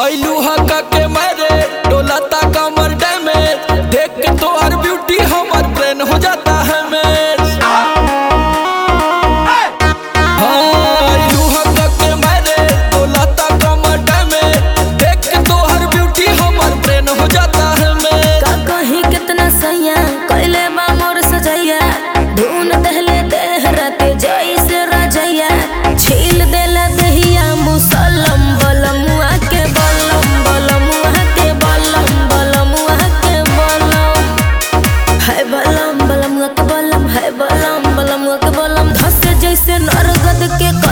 ऐलू हक के मरे डोला कमर डैमेज देख के तोहर ब्यूटी हमर हो जाता। que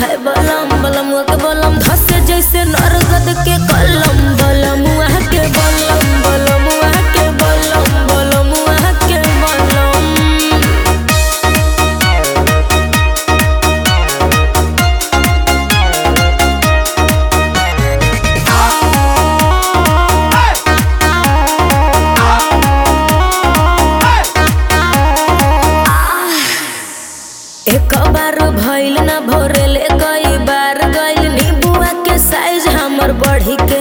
है बलम बलम के बलम धस जैसे नर गद के एक बार भइल ना कई बार गई नीबुआ के साइज़ हमर बढ़ी के